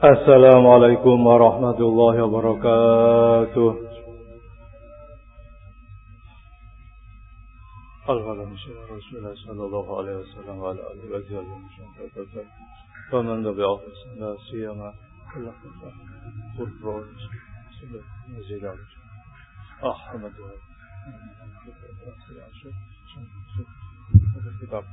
السلام عليكم ورحمة الله وبركاته. الغد من شر رسول الله صلى الله عليه وسلم وعلى آله لا سيما كل مزيد أحمد الكتاب.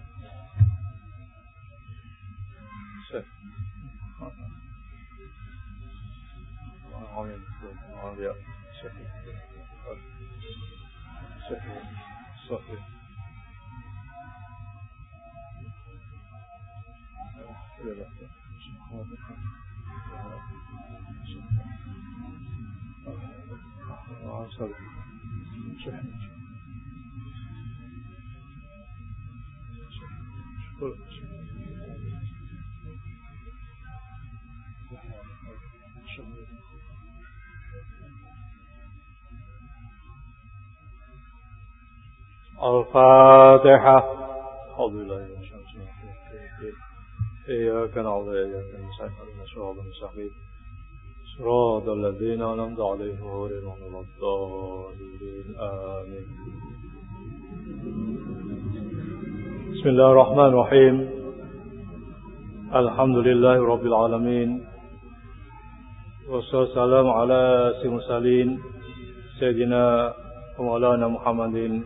معاوية شفي شفي شفي شكرا الفاتحة. أعوذ بالله من الرجيم. إياك نعبد وإياك نستعين. اهدنا الصراط المستقيم. صراط الذين أنعمت عليهم غير المغضوب الضالين آمين. بسم الله الرحمن الرحيم. الحمد لله رب العالمين. والصلاة والسلام على سيد المرسلين. سيدنا ومولانا محمد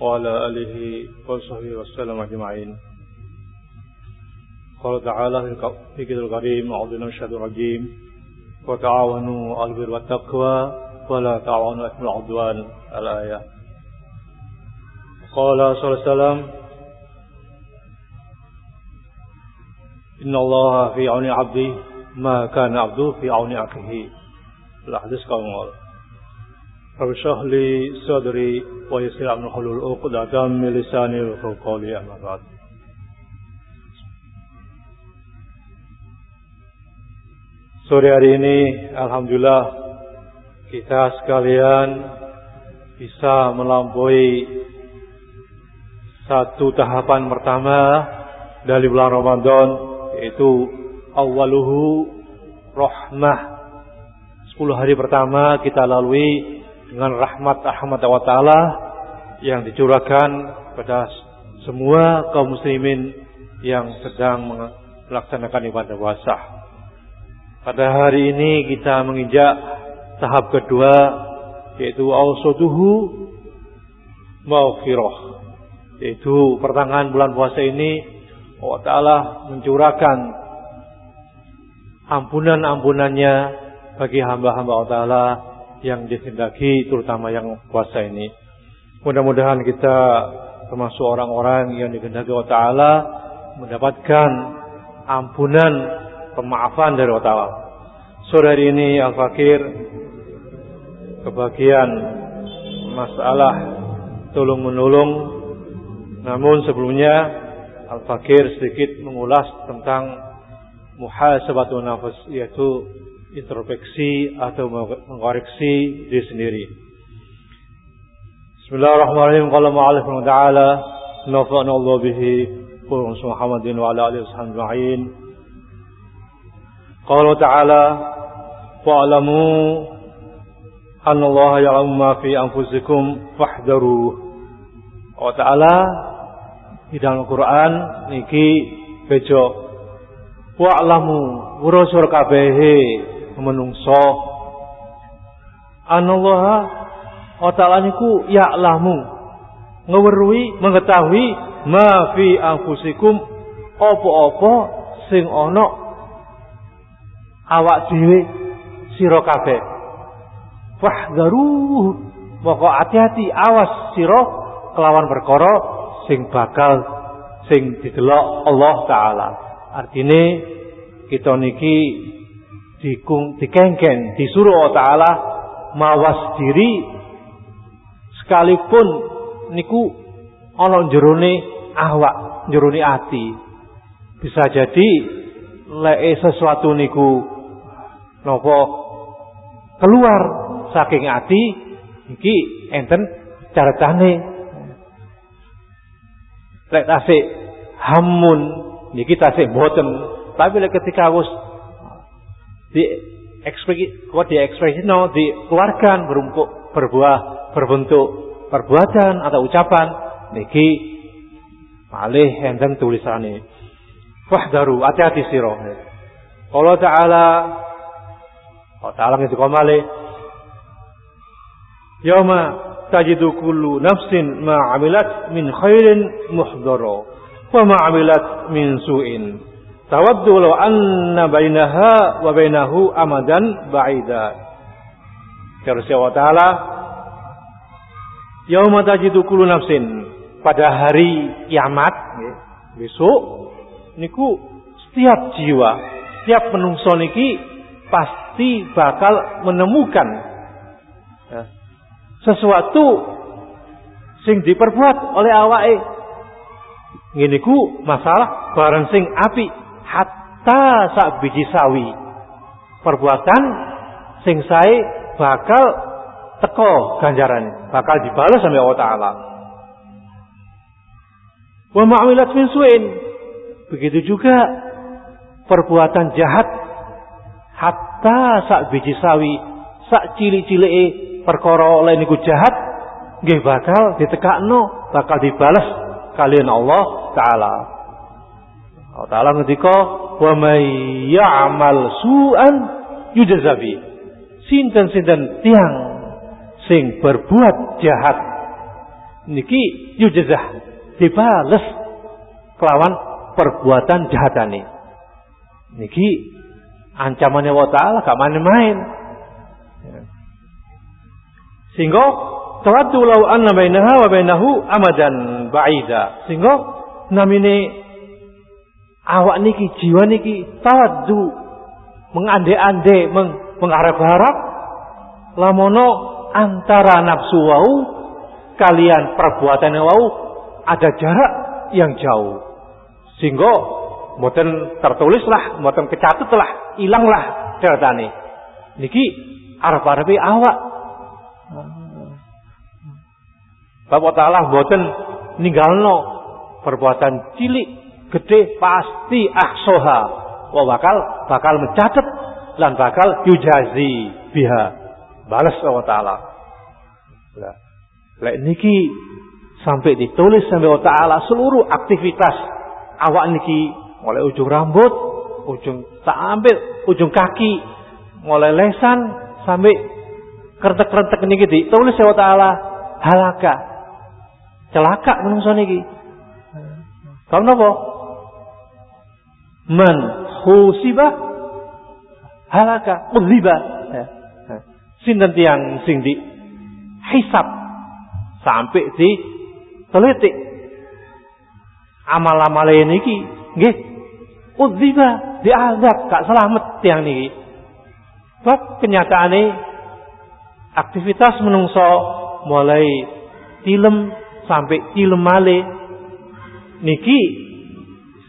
وعلى آله وصحبه وسلم أجمعين. قال تعالى في كتاب الكريم أعوذ من الشيطان الرجيم. وتعاونوا على البر والتقوى ولا تعاونوا على العدوان الآية. قال صلى الله عليه وسلم إن الله في عون عبده ما كان عبده في عون أخيه. الحديث قال رب اشرح لي صدري ويسر امر حلول عقدة من لساني وقول قولي أما بعد Sore hari ini Alhamdulillah kita sekalian bisa melampaui satu tahapan pertama dari bulan Ramadan yaitu awaluhu rahmah 10 hari pertama kita lalui dengan rahmat rahmat wa ta'ala yang dicurahkan pada semua kaum muslimin yang sedang melaksanakan ibadah puasa. Pada hari ini kita menginjak tahap kedua yaitu ausoduhu maghfirah yaitu pertengahan bulan puasa ini Allah Ta'ala mencurahkan ampunan-ampunannya bagi hamba-hamba Allah Ta'ala yang dikehendaki terutama yang puasa ini. Mudah-mudahan kita termasuk orang-orang yang dikehendaki Allah Ta'ala mendapatkan ampunan pemaafan dari Allah Ta'ala. Sore ini Al-Fakir kebagian masalah tolong menolong namun sebelumnya Al-Fakir sedikit mengulas tentang muhasabatun nafas yaitu introspeksi atau mengoreksi diri sendiri. Bismillahirrahmanirrahim. Qala ma'alif wa ta'ala. Nafa'na Allah bihi. Wa Muhammadin wa ala alihi washabbihi Qala ta'ala. Fa'lamu anna Allah ya'lamu ma fi anfusikum fahdharuh. Allah Ta'ala. Di dalam Quran niki bejo. Wa'lamu urusur kabehe menungso. Anallah wa ta'ala niku ya'lamu. Ngeweruhi mengetahui ma fi anfusikum apa-apa sing ana awak dhewe sira kabeh. Fahdharu moko hati-hati awas sira kelawan perkara sing bakal sing didelok Allah taala. Artine kita niki dikung dikengken disuruh Allah taala mawas diri. Sekalipun niku ana jerone awak jerone ati. Bisa jadi leke sesuatu niku napa keluar saking ati iki enten caratane lek tasik hamun niki tasik boten. Tapi lek ketika wis di ekspresi kok di ekspresi no dikeluarkan berumpuk berbuah berbentuk perbuatan atau ucapan. Niki malih enten tulisane wahdaru hati-hati sira Allah taala Allah taala ngendika malih. Yauma tajidu kullu nafsin ma amilat min khairin muhdara wa ma amilat min su'in tawaddu law anna bainaha wa bainahu amadan ba'ida. Ya Allah taala yauma tajidu kullu nafsin pada hari kiamat besok niku setiap jiwa setiap menungso niki pasti bakal menemukan ya, sesuatu sing diperbuat oleh awake. Ngene masalah barang sing api hatta sak biji sawi perbuatan sing sae bakal teko ganjaran bakal dibalas sama Allah taala. Wa ma'amilat min suin. Begitu juga perbuatan jahat. Hatta sak biji sawi sak cili-cilike perkara oleh niku jahat nggih bakal ditekakno bakal dibalas kalian Allah taala Allah taala ngendika wa may ya'mal su'an yujzabi sinten-sinten tiang sing berbuat jahat niki yujzah dibales kelawan perbuatan jahatane. Niki ancamannya wa taala gak main-main. Sehingga tawaddu law anna bainaha wa bainahu amadan ba'ida. Sehingga namine awak niki jiwa niki tawaddu mengande-ande meng, mengharap-harap. Lamono antara nafsu wau kalian perbuatan wau ada jarak yang jauh. Sehingga mboten tertulislah mboten kecatutlah ilanglah ceritane niki arep-arepe awak. Bapak Ta'ala mboten ninggalno perbuatan cilik gede pasti ahsoha. Wa bakal bakal mencatat lan bakal yujazi biha. Balas Allah Ta'ala. Lah lek niki sampai ditulis sampai Allah Ta'ala seluruh aktivitas awak niki mulai ujung rambut ujung sampai ujung kaki mulai lesan sampai kertek-kertek niki ditulis Allah Ta'ala halaka. Celaka menungso niki. Karena apa man husiba halaka udziba ya. sinten tiang sing di hisab sampai di telitik amal-amal niki nggih. Udziba diazab gak selamat tiang niki. Sebab kenyataane aktivitas menungso mulai tilem sampai tilem male niki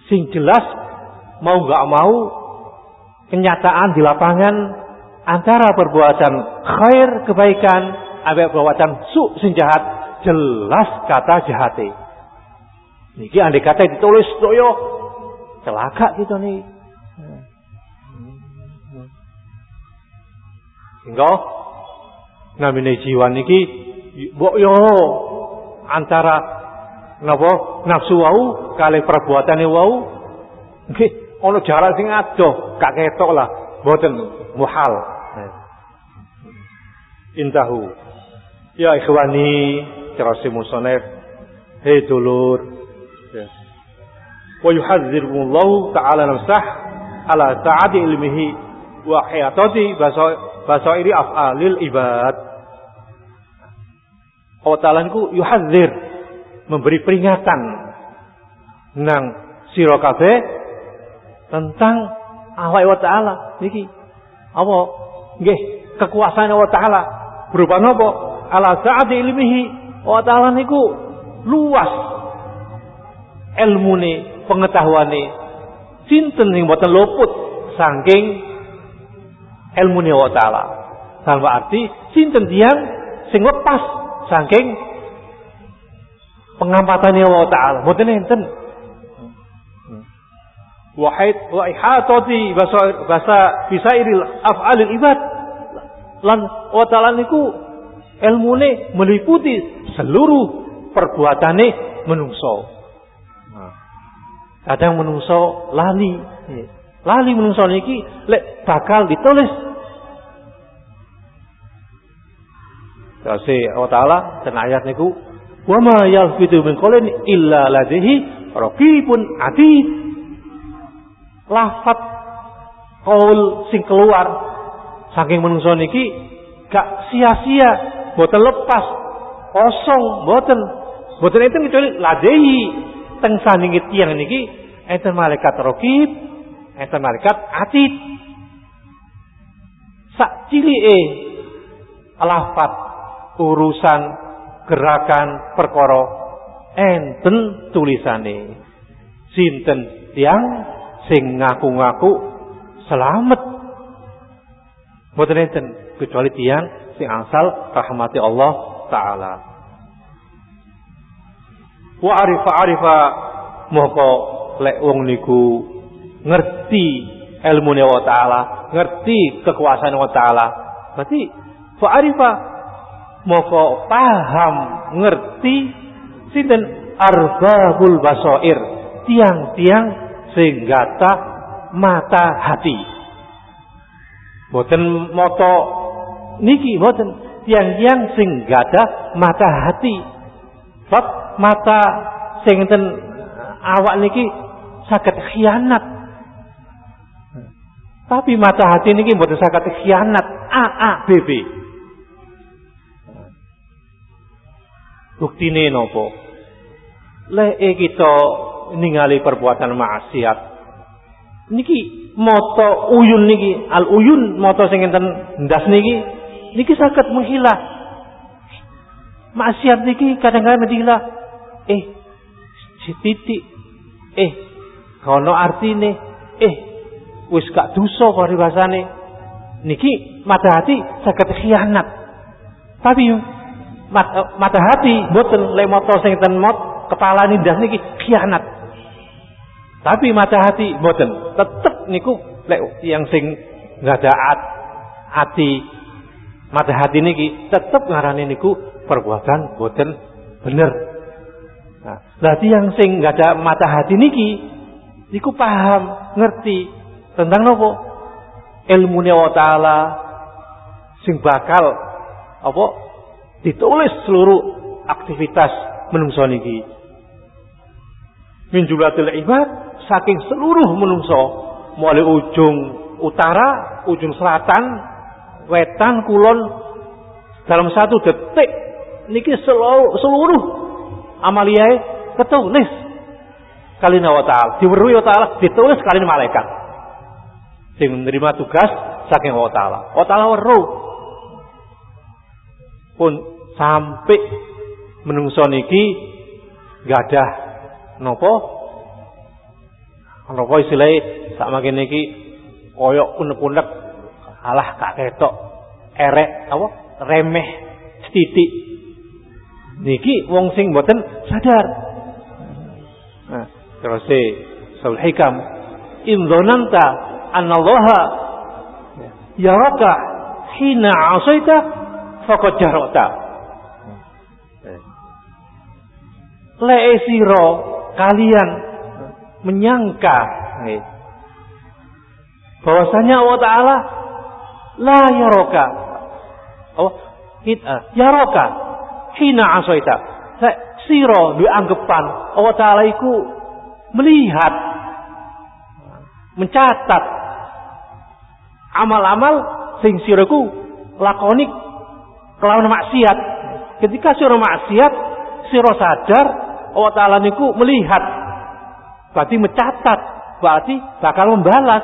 sing jelas mau gak mau kenyataan di lapangan antara perbuatan khair kebaikan ambek perbuatan su sing jahat jelas kata jahate. Niki andai kata ditulis doyo celaka gitu nih. Hingga namine jiwa niki mbok yo antara napa nafsu wau kali perbuatane wau nggih ana jarak sing adoh gak ketok lah. Mboten muhal. Intahu. Ya ikhwani terasi musonef. Hei dulur. Ya. wa yuhadzirkumullahu ta'ala nafsah ala ta'ati ilmihi wa hayatati basairi af'alil ibad. Allah Ta'ala niku yuhadzir memberi peringatan nang sira kabeh tentang Allah wa taala. Niki apa? Nggih kekuasaan Allah taala. Berupa napa ala sa'ati ilmihi. Allah taala niku luas ilmune pengetahuane. Sinten sing boten luput? Saking ilmune Allah taala. Dalam arti sinten tiyang sing lepas? Saking pengampatannya Allah Ta'ala. Mboten enten. Wahid wa ihatati bahasa bahasa bisairil af'alil ibad. Lan wa ta'ala niku ilmune meliputi seluruh perbuatane menungso. Nah, kadang menungso lali. Lali menungso niki lek bakal ditulis. Kasi Allah Ta'ala dan ayat niku wa ma yalfidu min qawlin illa ladaihi raqibun atid. Lafat qaul sing keluar saking menungso niki gak sia-sia, boten lepas, kosong, boten. Boten itu kecuali ladaihi teng sandingi tiang niki enten malaikat raqib, enten malaikat atid. Sak cilike lafat urusan gerakan perkara enten tulisane sinten tiang sing ngaku-ngaku selamat. Mboten enten kecuali tiang sing asal rahmati Allah taala. Wa arifa arifa moko lek wong niku ngerti ilmu Allah taala ngerti kekuasaan Allah taala. Berarti fa arifa moko paham ngerti sinten arbabul basoir tiang-tiang sing gata mata hati. Boten moto niki boten. Tiang-tiang sing gata mata hati. Sebab mata sing enten awak niki sakit khianat. Tapi mata hati niki boten sakit khianat. A a b b. Buktine nopo? Leke kita ningali perbuatan maksiat. Niki moto uyun niki, al uyun moto sing enten ndas niki niki saged menghilah. Maksiat niki kadang-kadang menghilah. Eh, titik. Eh, kono artine. Eh, wis gak dosa paribasane. Niki mata hati saged khianat. Tapi mata hati boten le moto sing ten mot kepala nindas niki khianat tapi mata hati boten. Tetep niku lek yang sing nggak ada at, hati mata hati niki tetep ngarani niku perbuatan boten bener. Nah berarti yang sing nggak ada mata hati niki niku paham ngerti tentang nopo ilmu Allah taala sing bakal apa? Ditulis seluruh aktivitas menungso niki. Min ibad saking seluruh menungso mulai ujung utara ujung selatan wetan kulon dalam satu detik niki seluruh, seluruh amaliyah ketulis. Kali wa ta'ala diweruhi ta'ala ditulis kali malaikat. Sing menerima tugas saking wa ta'ala. Wa ta'ala weruh pun sampai menungso niki gadah nopo nopo istilahnya sak makin niki koyok unek-unek alah kak ketok erek apa remeh titik niki wong sing boten sadar. Nah terus e sul hikam in dzananta annallaha yaraka hina asaita faqad jarata. Lee siro kalian menyangka bahwasanya Allah Taala la yaroka oh kita yaroka hina asoita siro dianggepan Allah Taala iku melihat mencatat amal-amal sing siroku lakonik kelawan maksiat ketika siro maksiat siro sadar Allah Ta'ala niku melihat. Berarti mencatat. Berarti bakal membalas.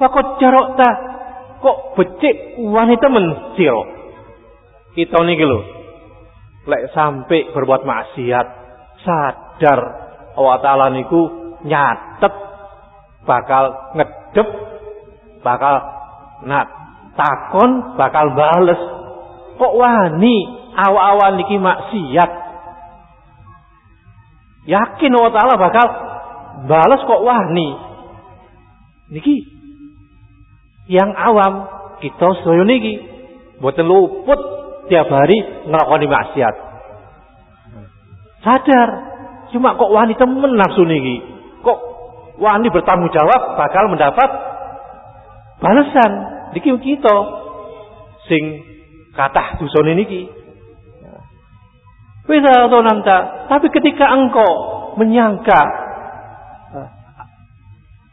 Fakot jarokta. Kok becik wanita mencil. Kita ini lho. Lek sampai berbuat maksiat. Sadar. Allah Ta'ala niku nyatet. Bakal ngedep. Bakal nak takon bakal bales. Kok wani awal-awal niki maksiat Yakin Allah Ta'ala bakal balas kok wah nih. Niki yang awam kita sedaya niki mboten luput tiap hari nglakoni maksiat. Sadar, cuma kok wani temen nafsu niki. Kok wani bertanggung jawab bakal mendapat balasan niki kita sing kathah dosane niki. Atau nanta, tapi ketika engkau menyangka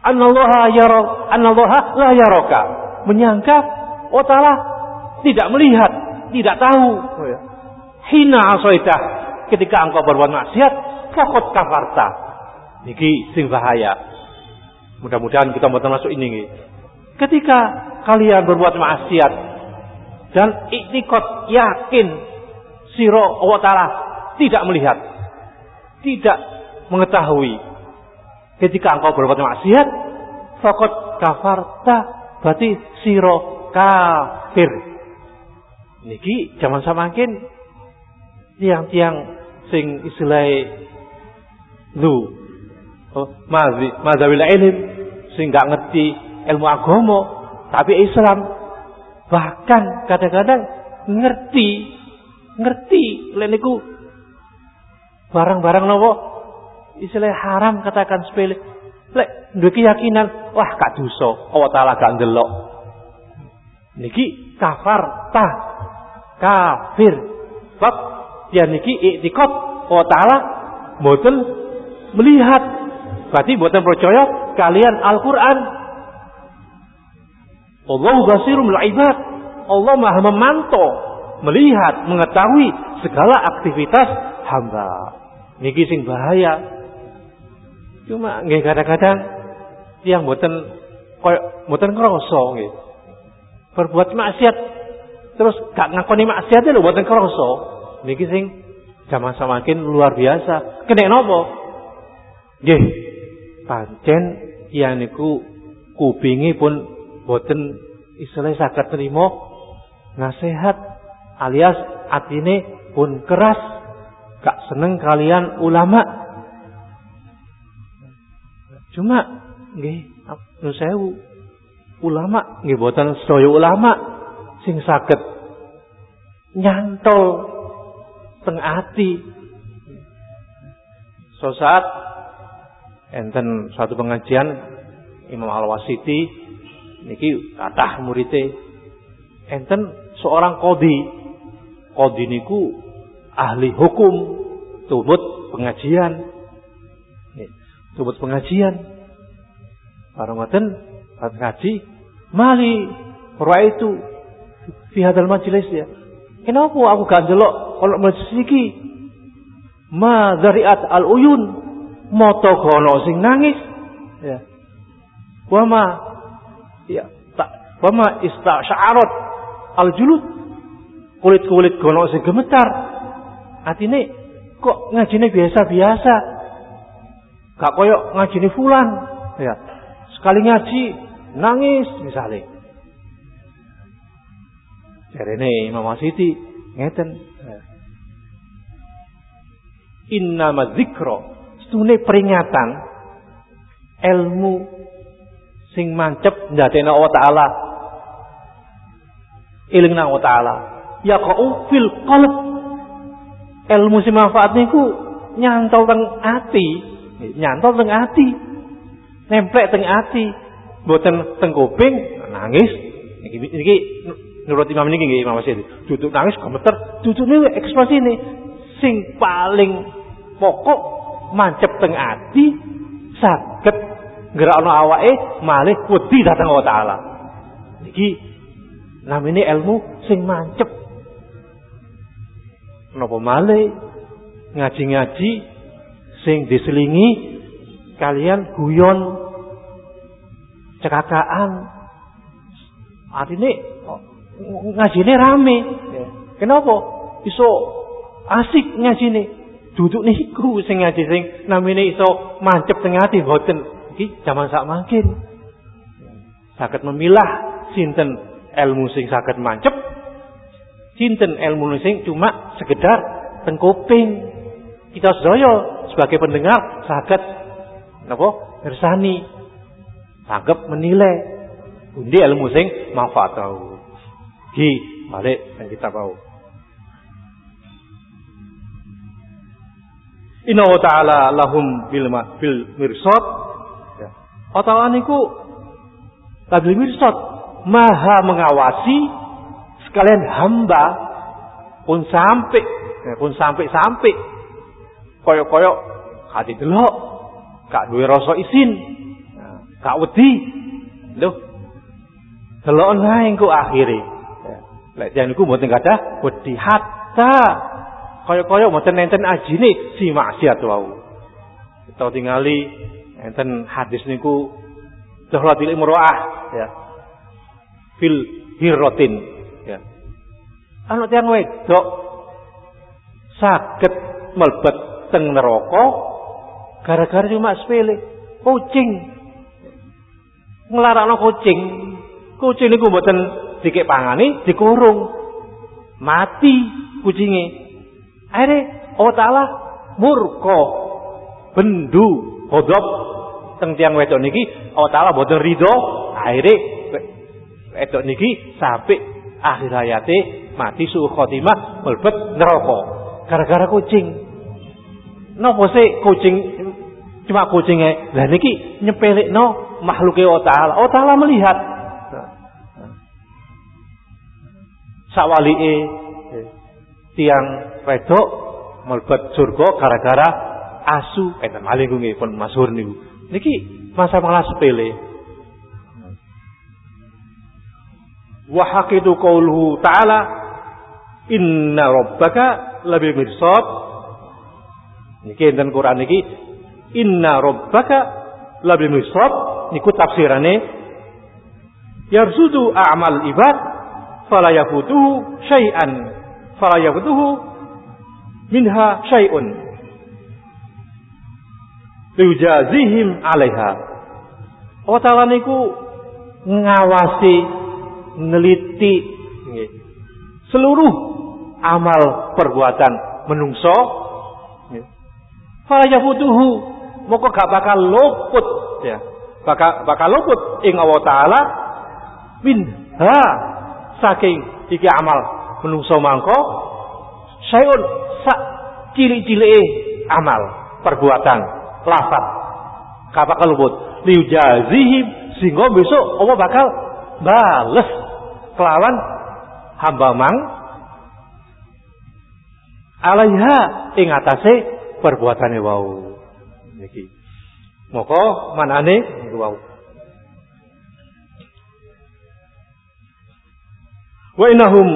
Anallaha yara anallaha la yaraka. Menyangka oh ta'ala tidak melihat, tidak tahu. Oh, ya. Hina asoita ketika engkau berbuat maksiat, fakot kafarta. Niki sing bahaya. Mudah-mudahan kita mau termasuk ini. Ketika kalian berbuat maksiat dan iktikot yakin siro Allah Ta'ala tidak melihat, tidak mengetahui Ketika engkau berbuat maksiat, fakot kafarta berarti siro kafir. Niki zaman samakin tiang-tiang sing istilah lu oh, mazi mazhabil ilm sing gak ngerti ilmu agama tapi Islam bahkan kadang-kadang ngerti ngerti leniku barang-barang nopo istilah haram katakan sepele. Lek duwe keyakinan, wah gak dosa, Allah taala gak ndelok. Niki kafar ta kafir. Sebab ya niki iktikad Allah taala mboten melihat. Berarti mboten percaya kalian Al-Qur'an. Allah basirul ibad. Allah Maha memantau, melihat, mengetahui segala aktivitas hamba. Niki sing bahaya. Cuma nggih kadang-kadang yang mboten koyo mboten krasa nggih. Berbuat maksiat terus gak ngakoni maksiat lho mboten krasa. Niki sing zaman semakin luar biasa. Kena napa? Nggih. Pancen yang niku kupingi pun boten istilah saged nerima nasihat alias atine pun keras gak seneng kalian ulama Cuma nggih nu sewu ulama nggih boten sedaya ulama sing saged nyantol teng ati. So saat enten suatu pengajian Imam Al-Wasiti niki kathah murite enten seorang kodi kodi niku ahli hukum tubut pengajian Tubut pengajian. Barang ngoten ngaji, mali itu fi hadal majelis ya. Kenapa aku gak jelok kalau majelis iki? Ma zariat al uyun moto kono sing nangis ya. Wama ya tak wama istasha'arat al julud kulit-kulit kono sing gemetar. Atine kok ngajine biasa-biasa Gak koyok ngaji ini fulan. Ya. Sekali ngaji nangis misalnya. Jadi ini Imam Siti ngeten. Ya. Inna zikro. Stune peringatan ilmu sing mancep ndadekna Allah taala. Ilingna Allah taala. Ya kau fil qalb. Ilmu sing manfaat niku nyantol teng ati nyantol teng ati. Nemplek teng ati. Mboten teng kuping nangis. Niki niki nurut Imam niki nggih Imam Wasid. Duduk nangis gemeter, dudukne ekspresine sing paling pokok mancep teng ati saged gerakno awake malih wedi dateng Allah taala. Niki namine ilmu sing mancep. Napa malih ngaji-ngaji sing diselingi kalian guyon cekakaan. Artinya ngajine rame? Kenapa? Iso asik ngajine. Duduk niku sing ngaji sing namine iso mancep teng ati boten iki zaman sak mangkin. Saged memilah sinten ilmu sing saged mancep? Sinten ilmu sing cuma sekedar tengkuping kita sedaya sebagai pendengar saged napa mirsani Anggap menilai. Undi ilmu sing manfaat tahu. Ki balik yang kita tahu. Inna wa ta'ala lahum bil bil mirsad. Ya. Ta'ala niku bil mirsad maha mengawasi sekalian hamba pun sampai ya, pun sampai sampai koyok-koyok hati delok gak duwe rasa isin gak wedi. Lho delok nae engko akhire. Lek jan iku mboten kadah wedi. Hatta koyok-koyok mboten enten ajine si maksiat wau. Kita tingali enten hadis niku Dahlatil imro'ah ya. Fil hirrotin ya. Anak tiang wedok sakit melbet teng neraka gara-gara cuma sepele kucing. Nglarakno kucing kucing niku mboten dikek pangani dikurung. Mati kucinge. Akhirnya Allah Ta'ala murko bendu hodop teng tiang wedok niki Allah Ta'ala mboten ridho. Akhirnya wedok niki sampai akhir hayate mati suhu khotimah melebet neraka. Gara-gara kucing. Napa sih kucing cuma kucingnya lah niki no makhluk Allah taala. Allah taala melihat sawalike tiang wedok melebet surga gara-gara asu enten maling nggih pun masyhur niku. Niki masa malah sepele. wa haqidu qawluhu ta'ala inna rabbaka labil mirsad niki enten Quran niki inna rabbaka labil mirsad niku tafsirane yarsudu a'mal ibad fala yafutuhu syai'an fala yafutuhu minha syai'un. Liujazihim alaiha. Allah Ta'ala niku ngawasi neliti seluruh amal perbuatan menungso fala yafutuhu moko gak bakal luput ya. Bakal bakal luput. Ing Allah taala. Minha. Saking iki amal menungso mangko. Sayun sak cilik-cilike amal perbuatan lafaz. Gak bakal luput. Liujazihim sehingga besok Allah bakal bales kelawan hamba mang. Alaiha. Ing atase perbuatane wau. Niki. Moko manane niku wau. Wa innahum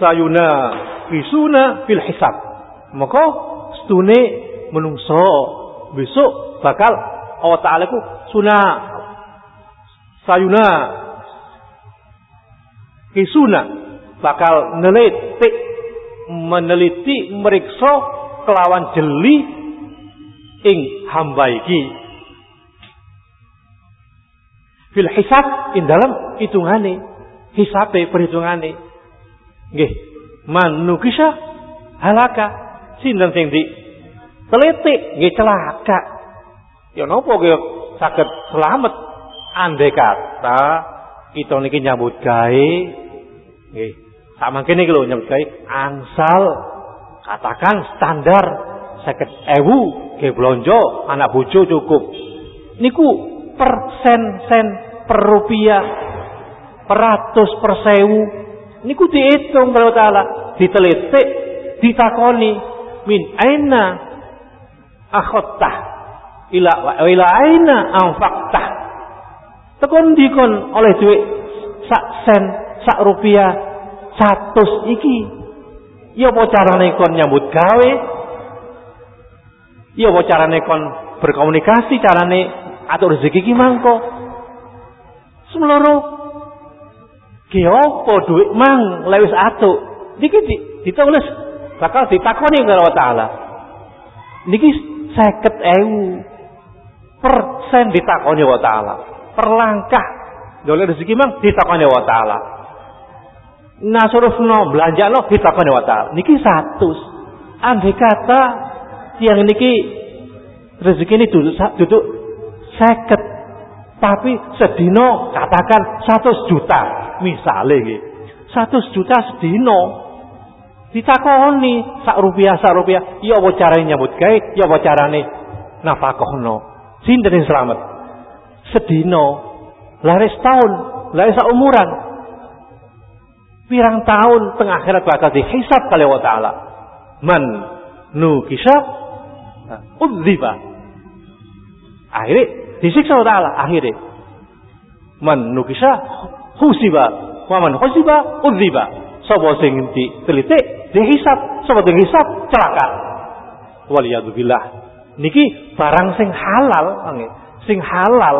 sayuna fisuna fil hisab. Moko stune menungso besok bakal Allah Ta'ala ku sunah sayuna kisuna bakal neliti meneliti meriksa kelawan jeli ing hamba iki. Fil hisab ing dalam hitungane hisabe perhitungane. Nggih. Manukisha halaka. Sinten sing di teliti nggih celaka. Ya napa kaya saged selamat. Andai kata kita niki nyambut gawe Nggih. Sak mangkene iki lho nyebut angsal katakan standar seket ewu ke blonjo anak bojo cukup. Niku per sen per rupiah per ratus per sewu. Niku dihitung kalau taala. Ditelitik ditakoni. Min aina akhottah ila ila aina anfaktah tekon dikon oleh duit sak sen sak rupiah satu iki. Ya apa carane kon nyambut gawe? Ya apa carane kon berkomunikasi? Carane atur rezeki ki mangko? Semloro ki apa duit mang? Lewis atuk. Niki ditulis. Bakal ditakoni karo Allah taala. Niki ewu persen ditakoni Allah taala. Per langkah doleh rezeki mang ditakoni Allah taala nasurufno belanja lo kita kan wa ta'ala. Niki satu. Andai kata tiang niki rezeki ini duduk duduk seket Tapi sedino katakan 100 juta misalnya gitu. 100 juta sedino. Ditakoni sak rupiah sak rupiah. Ya apa carane nyambut gawe? Ya apa carane nafakohno sinten selamat? Sedino. Laris tahun laris umuran pirang tahun tengah akhirat bakal dihisab kali Allah taala. Man nukisha udziba akhirnya disiksa Allah taala akhirnya. Man nukisha husiba. Wa man husiba udziba sapa sing ditelitik dihisab sapa dihisab celaka. Waliyadzubillah niki barang sing halal sing halal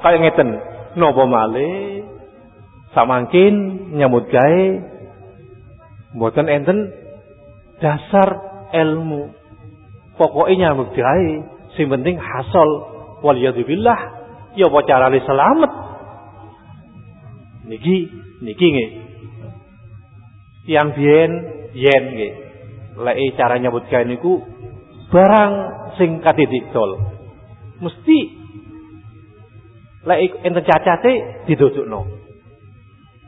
kaya ngeten. Napa malih samangkin nyambut gawe mboten enten dasar ilmu. Pokoknya nyambut gawe sing penting hasol waliyadzubillah ya apa carane selamat? Niki niki nggih. Yang biyen yen nggih. Lek cara nyambut gawe niku barang sing katididol mesti lek enten cacate didudukno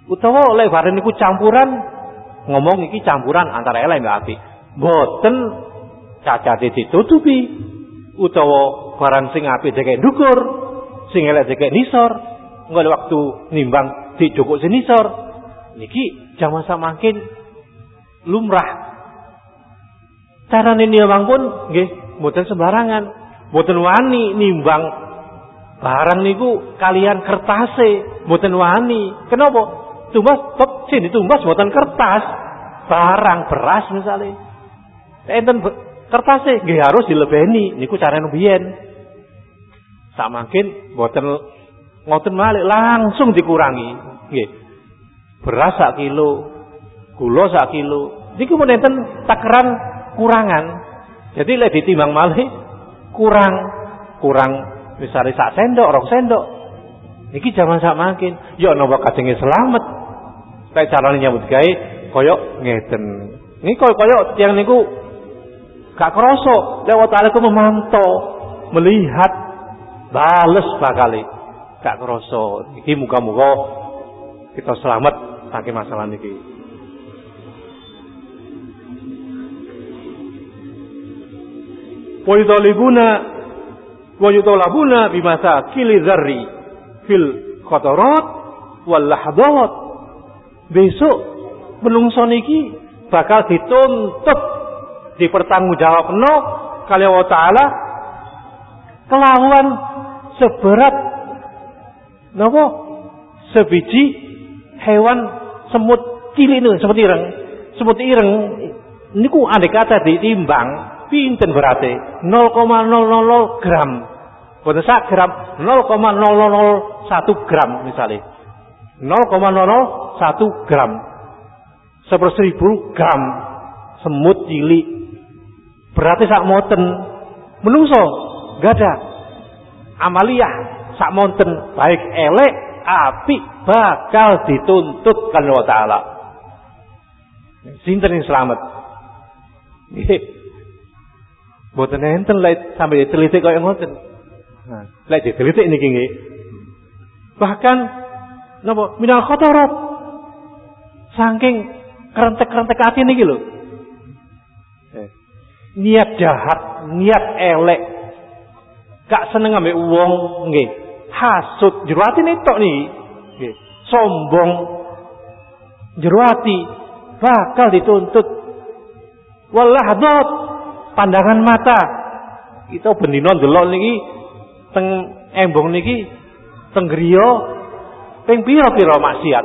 Utawa oleh bareng niku campuran ngomong iki campuran antara elek mbak api. Boten cacate ditutupi utawa barang sing apik deke ndukur, sing elek deke nisor. Engko waktu nimbang dijukuk sing nisor. Niki jaman samakin lumrah. Carane nimbang pun nggih mboten sembarangan. Mboten wani nimbang barang niku kalian kertase mboten wani. Kenapa? Tumbas kok sini tumbas buatan kertas. Barang beras misalnya. Enten kertasnya nggih harus dilebeni. Niku carane biyen samakin buatan ngoten malik langsung dikurangi. Nggih. Beras sak kilo gula sak kilo. Niku pun enten takaran kurangan. Jadi lek ditimbang malih kurang kurang misalnya sak sendok rong sendok. Niki zaman sak makin, yo nopo kadenge selamat. Kayak carane nyambut gawe koyok ngeten. Ini koyok tiang niku gak kroso lewat taala ku memantau, melihat bales bakali. Gak kroso. Iki muka-muka kita selamat saking masalah niki. Wa yudalibuna wa yudalabuna bimasa kili dzarri fil khatarat wal lahdawat besok menungso niki bakal dituntut dipertanggungjawabno kali Allah taala kelawan seberat napa sebiji hewan semut cilik niku semut ireng. Semut ireng niku andai kata ditimbang pinten berarti? 0,000 gram. Boten gram 0,001 gram misalnya 0,001 gram. Seperseribu gram semut cilik. Berarti sak moten menungso gak ada. Amaliyah sak monten. Baik elek api bakal dituntut kan Allah Ta'ala. Sinten yang selamat? Boten enten lek sampai diteliti kaya ngoten. Nah, lek diteliti niki nggih. Bahkan napa? Minal khotorat saking kerentek-kerentek hati niki lho. Eh. niat jahat niat elek. Gak seneng ambek wong nggih. Hasud jero atine tok nggih sombong. Jero ati bakal dituntut. Walahdot pandangan mata. Kita bendino delok niki teng embong niki teng Ping pira-pira maksiat.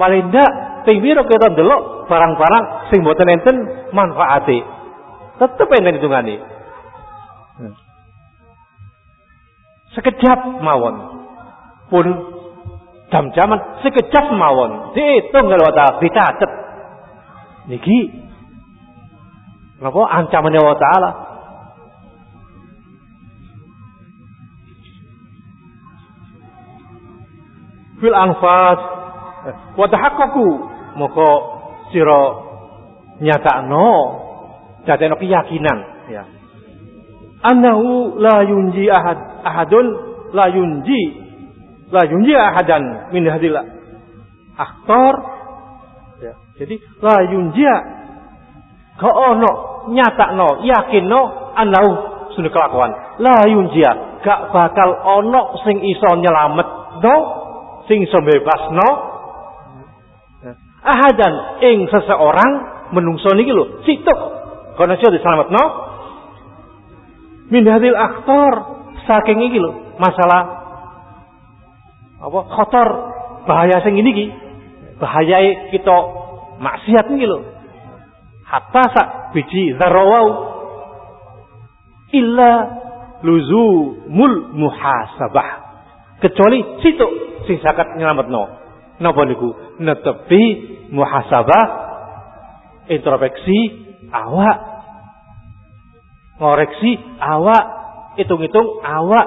Paling ndak ping pira kita ndelok barang-barang sing mboten enten manfaate. Tetep enten hitungane. Hmm. Sekejap mawon. Pun jam-jaman sekejap mawon. Dihitung kalau ta dicatet. Niki napa ancamannya Allah Ta'ala fil anfas. Wa tahaqqaqu moko sira nyatakno dadekno keyakinan ya. Annahu la yunji ahad ahadun la yunji la yunji ahadan min hadil aktor ya. jadi la yunji ka ono nyatakno yakinno anau sudah kelakuan. La yunji gak bakal ono sing iso no sing iso bebasno ahadan ing seseorang menungso niki lho situk. Kono selamat no min hadil aktor saking iki lho masalah apa? Kotor bahaya sing ini ki bahaya kita maksiat niki lho. Hatta sak biji zarawau. Illa luzumul muhasabah kecuali situ sing sakat nyelametno. Napa niku? Netepi muhasabah introspeksi awak. Ngoreksi awak. Hitung-hitung awak.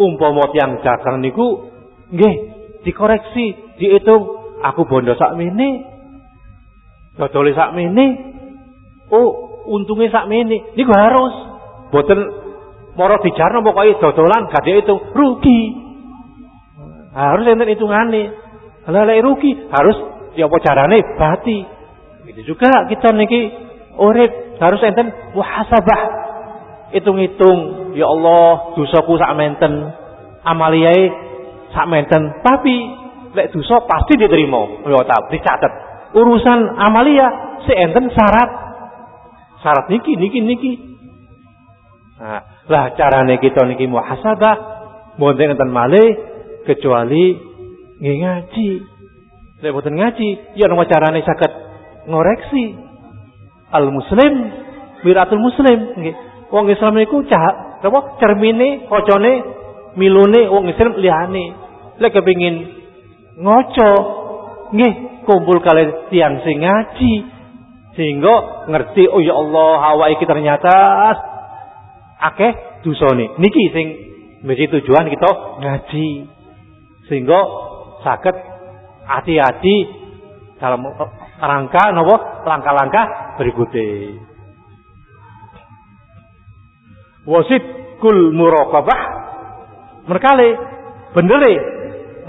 Umpama tiang dagang niku nggih dikoreksi dihitung. Aku bondo sak mene. Dodole mene. Oh untungnya sak mene. Niku harus. Boten moro dijarno pokoknya dodolan gak dihitung. Rugi harus enten hitungane lah lek rugi harus ya apa carane? Bati. Gitu juga kita niki. Urip harus enten muhasabah. Hitung-hitung ya Allah dosaku sak menten. Amaliyai sak menten. Tapi lek dosa pasti diterima. Ya tak dicatat. Urusan amalia si enten syarat. Syarat niki niki niki. Nah, lah carane kita niki muhasabah. Mboten enten malih kecuali ngaji lek mboten ngaji ya nama carane saged ngoreksi al muslim miratul muslim nggih Wong Islam niku cah apa cermine kocone milune wong Islam liyane. Lek kepengin ngoco nggih kumpul kalian tiang sing ngaji sehingga ngerti oh ya Allah hawa iki ternyata akeh dusane. Niki sing mesti tujuan kita ngaji. Sehingga sakit hati-hati dalam rangka napa langkah-langkah berikutnya. Wasit kul muraqabah. Merkale bendere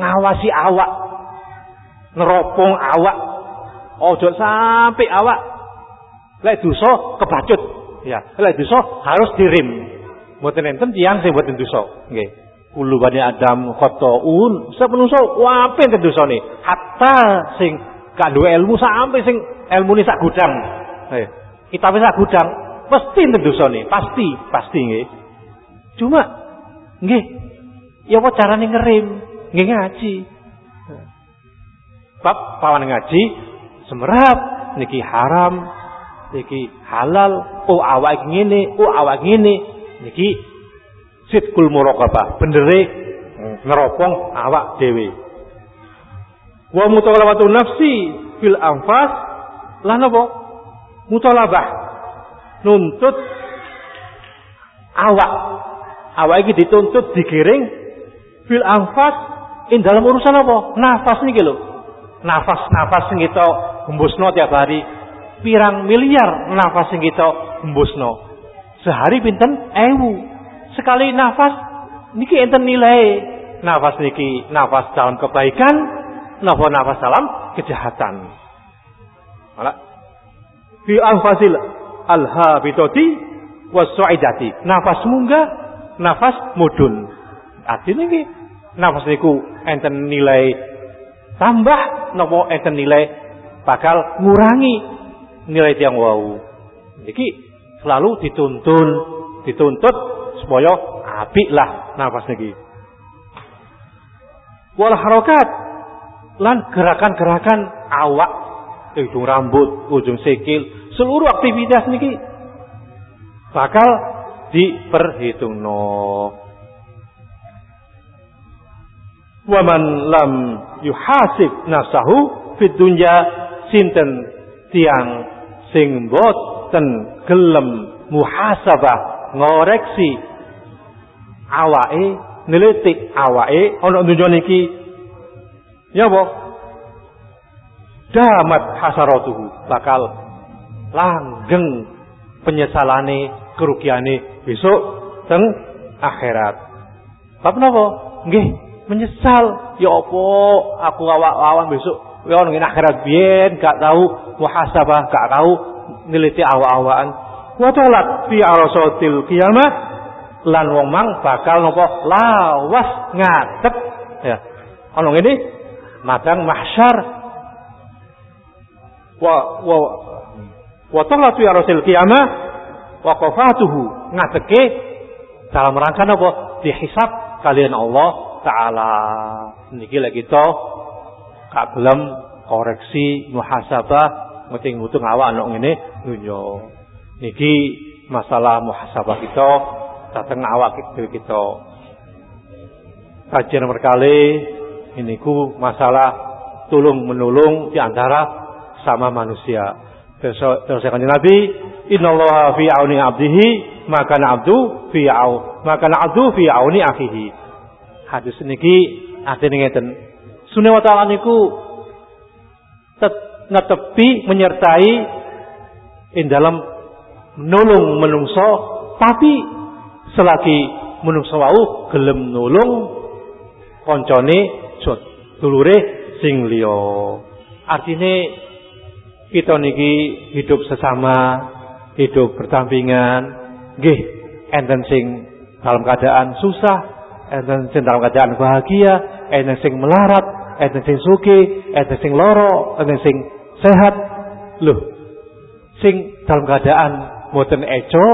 ngawasi awak. Neropong awak. Ojo sampai awak. Lek dosa kebacut. Ya lek dosa harus dirim. Mboten enten tiyang sing mboten dosa kulo bani adam khotoun sepenungso wape enten dosane hatta sing duwe ilmu sampai sing ilmune sak gudang eh kita sak gudang Pasti nih, pasti, pasti nggih. Cuma nggih, ya apa carane ngerim? Nggih ngaji. Bab pawan ngaji semerap niki haram, niki halal, oh awak ngene, oh awak ngene, niki sitkul muraqabah, bendere neropong awak dhewe. Wa mutalawatu nafsi fil anfas lah napa? Mutalabah nuntut awak. Awak iki dituntut digiring fil anfas in dalam urusan apa? Nafas niki lho. Nafas-nafas sing kita hembusno tiap hari. Pirang miliar nafas sing kita hembusno. Sehari pinten? Ewu. Sekali nafas niki enten nilai. Nafas niki nafas dalam kebaikan, nafas nafas dalam kejahatan. Malah fi anfasil al-habitati was-su'idati. Nafas munggah, nafas mudun. Artinya niki nafas niku enten nilai tambah napa enten nilai bakal ngurangi nilai tiang wau. Iki selalu dituntun, dituntut supaya apik lah nafas niki. Wal harokat lan gerakan-gerakan awak ujung rambut, ujung sikil, seluruh aktivitas niki bakal diperhitungno. Waman lam yuhasib nasahu fit dunya sinten tiang sing boten gelem muhasabah ngoreksi awake nelitik awake ana dunya niki ya apa damat hasaratuhu bakal langgeng penyesalane kerugiane besok teng akhirat Bab napa? Nggih, menyesal. Ya apa aku awak-awak besok ya ning akhirat biyen gak tahu muhasabah, gak tahu niliti awak-awakan. Wa talat fi arasatil qiyamah lan wong mang bakal napa lawas ngadep ya. Ana ngene? Madang mahsyar. Wa wa wa talat fi arasatil qiyamah wa qafatuhu. Ngadeke dalam rangka napa dihisab kalian Allah taala. Niki lek kita gak gelem koreksi muhasabah ngerti ngutung awak anak ngene dunya niki masalah muhasabah kita dateng awak kita kita. Kajian berkali ini ku masalah tulung menulung di antara sama manusia. Terus terus Nabi innallaha fi auni abdihi maka abdu fi au maka abdu fi auni akhihi. Hadis niki artine ngeten. Sunah wa ta'ala niku netepi menyertai in dalam menolong menungso tapi selagi menungso wau gelem nulung koncone jot dulure sing liya. Artine kita niki hidup sesama hidup berdampingan nggih enten sing dalam keadaan susah enten sing dalam keadaan bahagia enten sing melarat enten sing suki enten sing loro enten sing sehat. Loh sing dalam keadaan mboten eco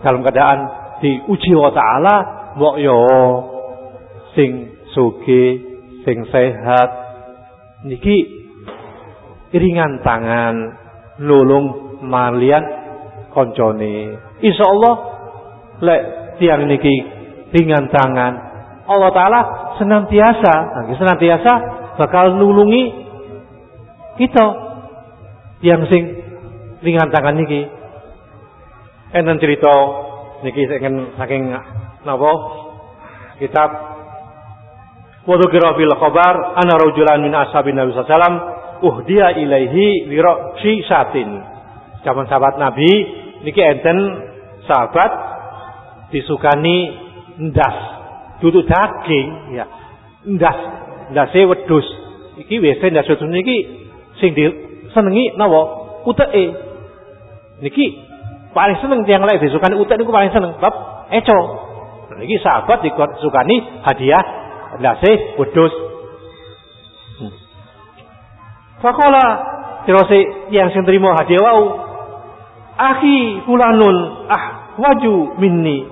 dalam keadaan diuji wa taala mbok yo sing suki sing sehat niki ringan tangan nulung malian koncone. Insyaallah lek tiang niki ringan tangan, Allah taala senantiasa, nggih senantiasa bakal nulungi kita yang sing ringan tangan niki. Enten cerita niki saking saking napa? Kitab Wa dzukira fil khabar ana rajulan min ashabin Nabi sallallahu alaihi wasallam uhdiya ilaihi bi satin. Zaman sahabat Nabi niki enten sahabat disukani ndas duduk daging ya. Ndas ndase wedhus. Iki wis ndas wedhus niki sing disenengi napa? Uteke. Niki paling seneng tiang lain disukani utek niku paling seneng bab eco niki sahabat disukani hadiah ndase wedhus hmm. Fakola terus yang sing terima hadiah wau Akhi fulanun ah waju minni.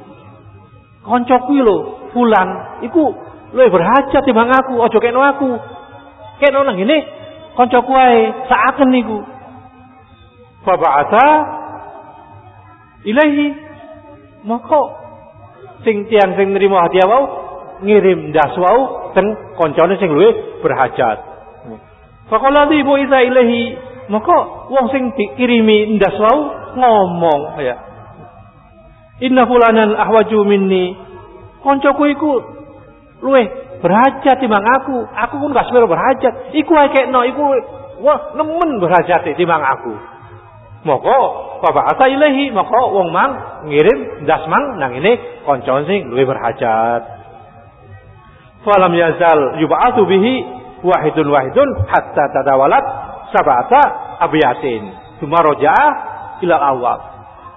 Koncoku lho, fulan iku luwih berhajat timbang aku, aja kena aku. Kena nang ngene koncoku ae saaken niku. Fa ba'ata ilahi maka sing tiang sing nrimo hadiah wau ngirim ndas wau teng koncone sing luwih berhajat. Faqala ibu isa ilahi maka wong sing dikirimi ndas wau ngomong ya. Inna fulanan ahwaju minni. Koncoku iku luweh berhajat timbang aku. Aku pun gak sepiro berhajat. Iku ae kekno iku wah nemen berhajat timbang aku. Moko bapak asa ilahi moko wong mang ngirim das mang nang ini koncon sing luwih berhajat. Falam yazal yub'atu bihi wahidun wahidun hatta tadawalat sabata abiyatin. Tuma rojaah ilal awal.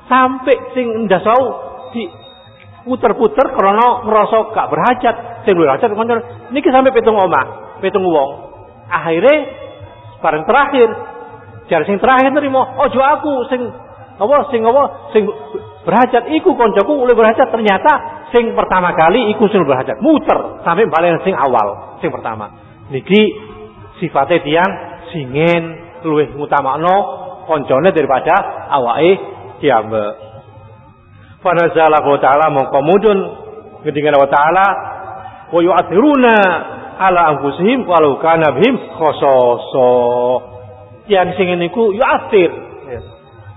Sampai sing ndasau di puter-puter karena ngerasa gak berhajat. Sing berhajat kancan niki sampai petung omah, petung wong. Akhirnya bareng terakhir jar sing terakhir nerimo ojo aku sing apa sing apa sing berhajat iku koncoku oleh berhajat ternyata sing pertama kali iku sing berhajat muter sampai balik sing awal sing pertama niki sifatnya tiang singen luwih ngutamakno koncone daripada awake kiambe. Fanazala wa ta'ala mongko mudun ngendingan wa ta'ala wa yu'athiruna ala anfusihim walau kana bihim. Yang sing niku yu'athir. Ya.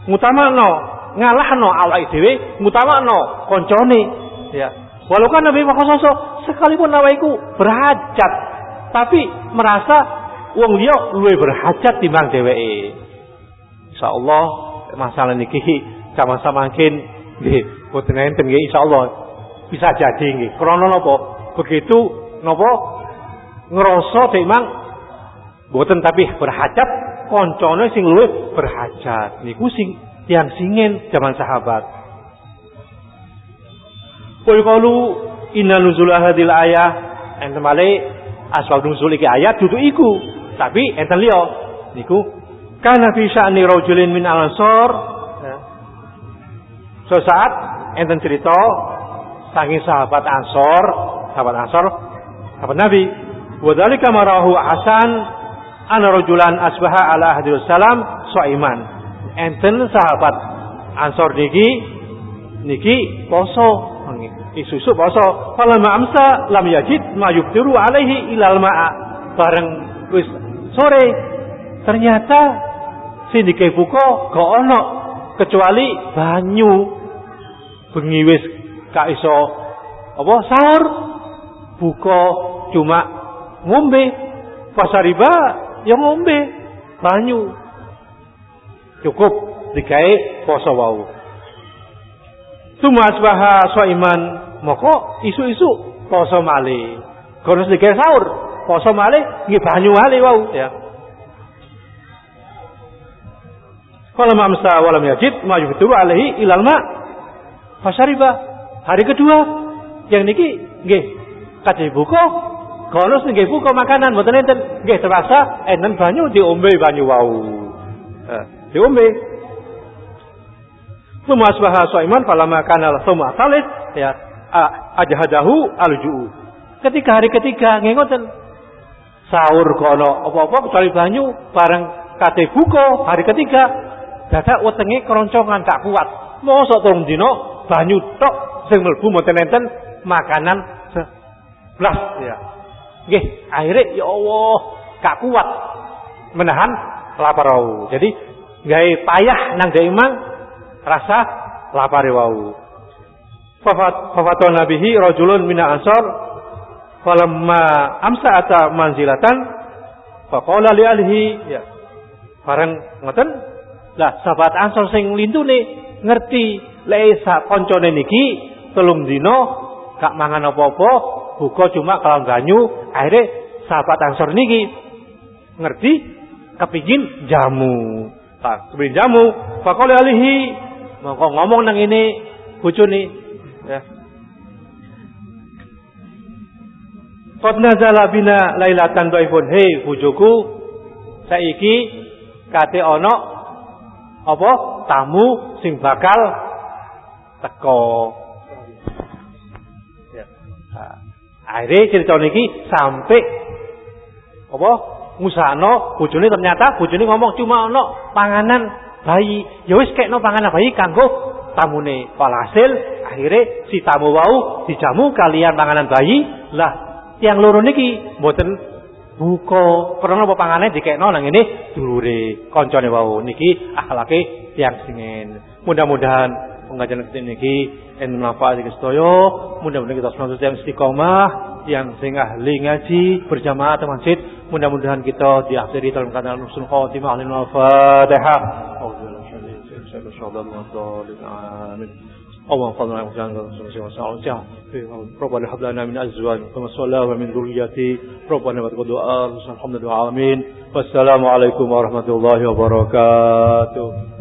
Ngutamakno, ngalahno awake dhewe, ngutamakno koncone. Ya. Walau kana bihim khososo, sekalipun awake berhajat tapi merasa wong liya luwih berhajat timbang dheweke. Insyaallah masalah niki sama-sama mungkin nggih boten enten nggih insyaallah bisa jadi nggih. Krana napa? begitu nopo ngerasa memang boten tapi berhajat koncone sing luwih berhajat. Niku sing yang singin zaman sahabat. Kul qalu inna nuzul hadil ayah. Enten male asbab nuzul iki ayat dudu iku. Tapi enten liya niku kana fi sya'ni rajulin min al-ansar. Ya. sesaat enten cerita saking sahabat Ansor sahabat Ansor sahabat Nabi wa dzalika marahu Hasan ana rajulan asbaha ala ahdi salam iman. enten sahabat Ansor niki niki poso isusu poso. Falamma amsa lam yajid ma yuftiru alaihi ilal ma'a. Bareng wis sore ternyata sindike buka gak ono kecuali banyu. Bengi wis gak iso apa sahur. Buka cuma ngombe. Pasariba ya ngombe banyu cukup digawe poso wau Suma asbaha iman moko isu-isu poso malih. Kono digawe sahur, poso malih nggih banyu malih wau ya. Kalau mamsa walam yajid ma yuftiru alaihi ilal ma fasariba. Hari kedua yang niki nggih kadhe buka kono nggih buka makanan mboten enten nggih terpaksa enten banyu diombe banyu wau. Eh, diombe Suma asbaha soiman falama kanal suma salis ya ajhadahu alju'u. Ketika hari ketiga ngengoten sahur kono apa-apa kecuali banyu bareng kate buka hari ketiga dadak wetenge keroncongan tak kuat. Mosok tolong dino banyu tok sing mlebu mboten enten makanan seblas ya. Nggih, akhirnya ya Allah gak kuat menahan lapar Jadi gawe payah nang imang rasa lapar wau. Fafatona bihi rajulun mina ansar falamma amsa ata manzilatan faqala li alihi ya. Bareng ngoten lah sahabat ansor sing lintune ngerti lek koncone niki telung dino gak mangan apa-apa buka cuma kalau banyu akhirnya sahabat ansor niki ngerti kepingin jamu tak kepingin jamu faqala alihi Mongko ngomong nang ini bojone ya. Qad nazala bina lailatan dhaifun. Hei bojoku, saiki kate ana apa tamu sing bakal teko. Akhirnya cerita niki sampai apa ngusahno bojone ternyata bojone ngomong cuma ana panganan bayi. Ya wis kekno panganan bayi kanggo tamune. Walhasil akhirnya si tamu wau dijamu kalian panganan bayi. Lah yang loro niki mboten buka karena apa panganan dikekno nang ini dulure koncone wau niki akhlake tiang singen. Mudah-mudahan pengajian kita niki en manfaat iki sedaya. Mudah-mudahan kita selalu yang istiqomah, yang sing ahli ngaji berjamaah di masjid. Mudah-mudahan kita diakhiri dalam kata husnul khatimah alil fatihah. اللهم فضلنا وجعلنا وسعنا ربنا هب لنا من ازواجنا كما صلى ومن ذريتي ربنا وتقبل دعاء الحمد لله العالمين والسلام عليكم ورحمه الله وبركاته